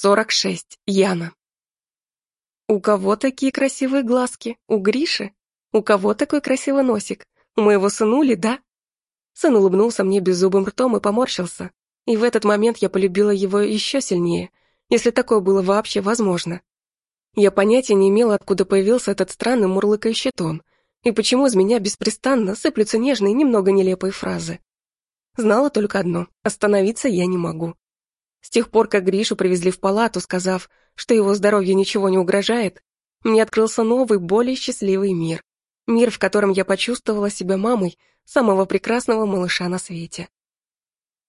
46. Яна. У кого такие красивые глазки? У Гриши? У кого такой красивый носик? У моего сынули, да? Сын улыбнулся мне беззубым ртом и поморщился. И в этот момент я полюбила его еще сильнее, если такое было вообще возможно. Я понятия не имела, откуда появился этот странный мурлыкающий тон, и почему из меня беспрестанно сыплются нежные, немного нелепые фразы. Знала только одно — остановиться я не могу. С тех пор, как Гришу привезли в палату, сказав, что его здоровью ничего не угрожает, мне открылся новый, более счастливый мир. Мир, в котором я почувствовала себя мамой самого прекрасного малыша на свете.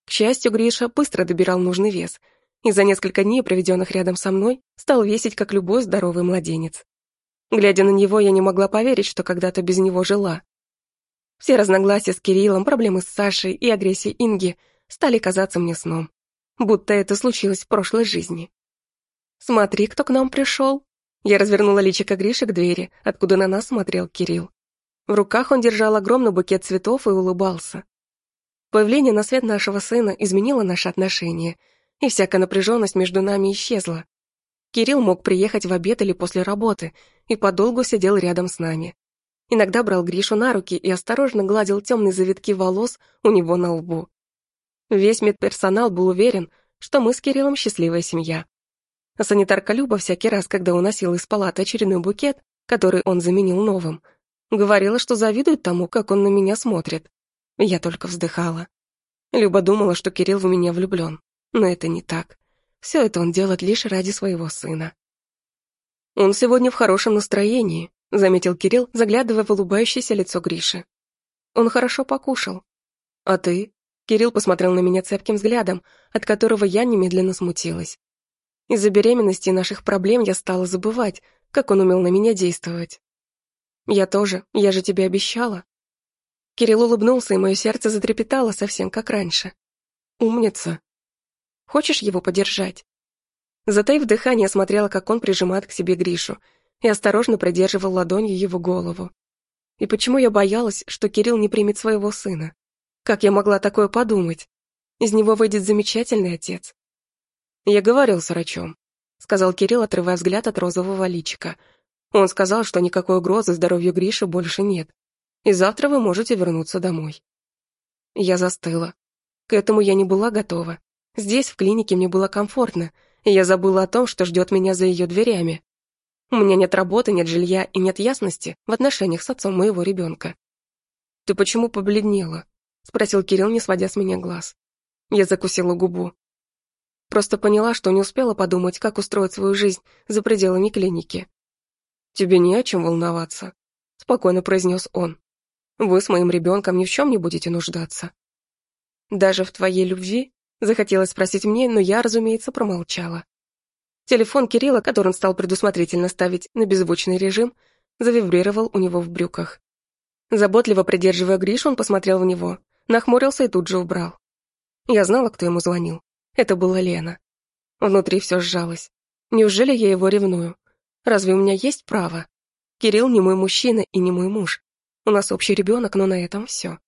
К счастью, Гриша быстро добирал нужный вес, и за несколько дней, проведенных рядом со мной, стал весить, как любой здоровый младенец. Глядя на него, я не могла поверить, что когда-то без него жила. Все разногласия с Кириллом, проблемы с Сашей и агрессия Инги стали казаться мне сном будто это случилось в прошлой жизни. «Смотри, кто к нам пришел!» Я развернула личико Гриши к двери, откуда на нас смотрел Кирилл. В руках он держал огромный букет цветов и улыбался. Появление на свет нашего сына изменило наши отношения, и всякая напряженность между нами исчезла. Кирилл мог приехать в обед или после работы и подолгу сидел рядом с нами. Иногда брал Гришу на руки и осторожно гладил темные завитки волос у него на лбу. Весь медперсонал был уверен, что мы с Кириллом счастливая семья. Санитарка Люба всякий раз, когда уносила из палаты очередной букет, который он заменил новым, говорила, что завидует тому, как он на меня смотрит. Я только вздыхала. Люба думала, что Кирилл в меня влюблен, но это не так. Все это он делает лишь ради своего сына. «Он сегодня в хорошем настроении», — заметил Кирилл, заглядывая в улыбающееся лицо Гриши. «Он хорошо покушал. А ты?» Кирилл посмотрел на меня цепким взглядом, от которого я немедленно смутилась. Из-за беременности и наших проблем я стала забывать, как он умел на меня действовать. Я тоже, я же тебе обещала. Кирилл улыбнулся, и мое сердце затрепетало совсем как раньше. Умница. Хочешь его подержать? Затаив дыхание, смотрела, как он прижимает к себе Гришу, и осторожно придерживал ладонью его голову. И почему я боялась, что Кирилл не примет своего сына? Как я могла такое подумать? Из него выйдет замечательный отец. Я говорил с врачом, сказал Кирилл, отрывая взгляд от розового личика. Он сказал, что никакой угрозы здоровью Гриши больше нет, и завтра вы можете вернуться домой. Я застыла. К этому я не была готова. Здесь, в клинике, мне было комфортно, и я забыла о том, что ждет меня за ее дверями. У меня нет работы, нет жилья и нет ясности в отношениях с отцом моего ребенка. Ты почему побледнела? Спросил Кирилл, не сводя с меня глаз. Я закусила губу. Просто поняла, что не успела подумать, как устроить свою жизнь за пределами клиники. «Тебе не о чем волноваться», — спокойно произнес он. «Вы с моим ребенком ни в чем не будете нуждаться». «Даже в твоей любви?» — захотелось спросить мне, но я, разумеется, промолчала. Телефон Кирилла, который он стал предусмотрительно ставить на беззвучный режим, завибрировал у него в брюках. Заботливо придерживая Гришу, он посмотрел в него, Нахмурился и тут же убрал. Я знала, кто ему звонил. Это была Лена. Внутри все сжалось. Неужели я его ревную? Разве у меня есть право? Кирилл не мой мужчина и не мой муж. У нас общий ребенок, но на этом все.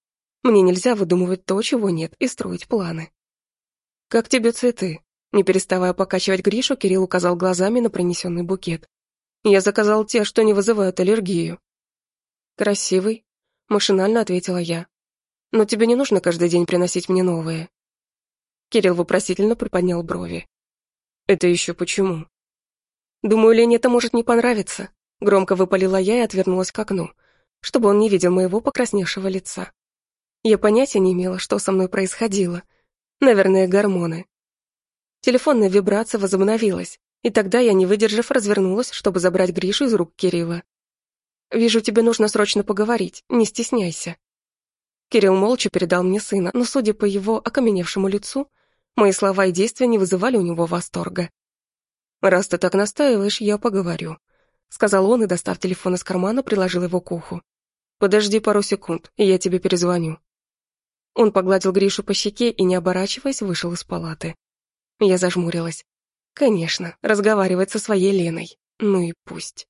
Мне нельзя выдумывать то, чего нет, и строить планы. «Как тебе цветы?» Не переставая покачивать Гришу, Кирилл указал глазами на принесенный букет. «Я заказал те, что не вызывают аллергию». «Красивый», — машинально ответила я. Но тебе не нужно каждый день приносить мне новые». Кирилл вопросительно приподнял брови. «Это еще почему?» «Думаю, Лене это может не понравиться», — громко выпалила я и отвернулась к окну, чтобы он не видел моего покрасневшего лица. Я понятия не имела, что со мной происходило. Наверное, гормоны. Телефонная вибрация возобновилась, и тогда я, не выдержав, развернулась, чтобы забрать Гришу из рук Кирилла. «Вижу, тебе нужно срочно поговорить, не стесняйся», Кирилл молча передал мне сына, но, судя по его окаменевшему лицу, мои слова и действия не вызывали у него восторга. «Раз ты так настаиваешь, я поговорю», — сказал он и, достав телефон из кармана, приложил его к уху. «Подожди пару секунд, и я тебе перезвоню». Он погладил Гришу по щеке и, не оборачиваясь, вышел из палаты. Я зажмурилась. Конечно, разговаривать со своей Леной. Ну и пусть.